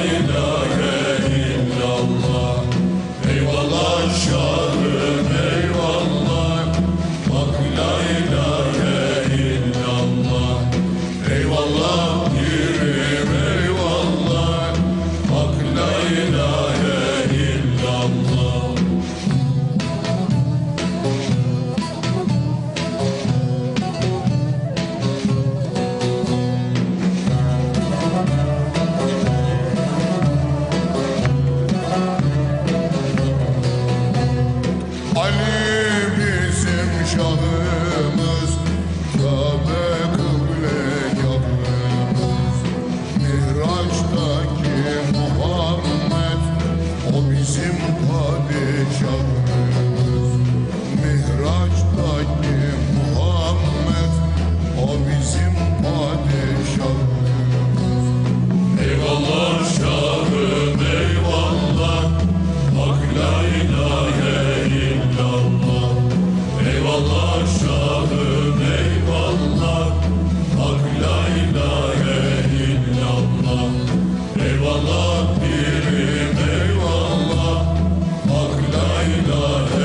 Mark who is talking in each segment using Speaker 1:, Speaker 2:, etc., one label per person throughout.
Speaker 1: Lord. bizim padişahımız Mihraç'taki Muhammed o bizim padişahımız. Eyvallah şahım eyvallah Hak la ilahe illallah. Eyvallah Haydar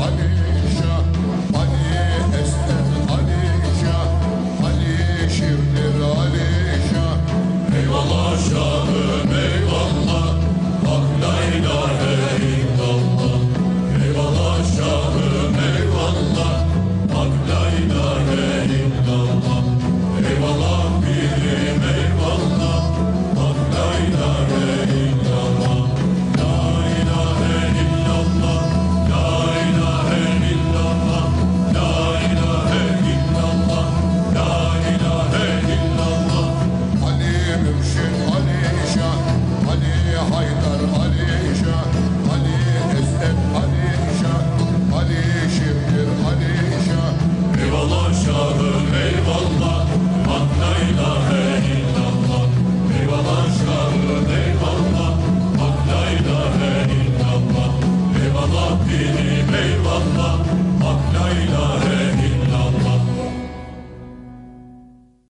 Speaker 1: Ali Rabbini eyvallah. Hak la ilahe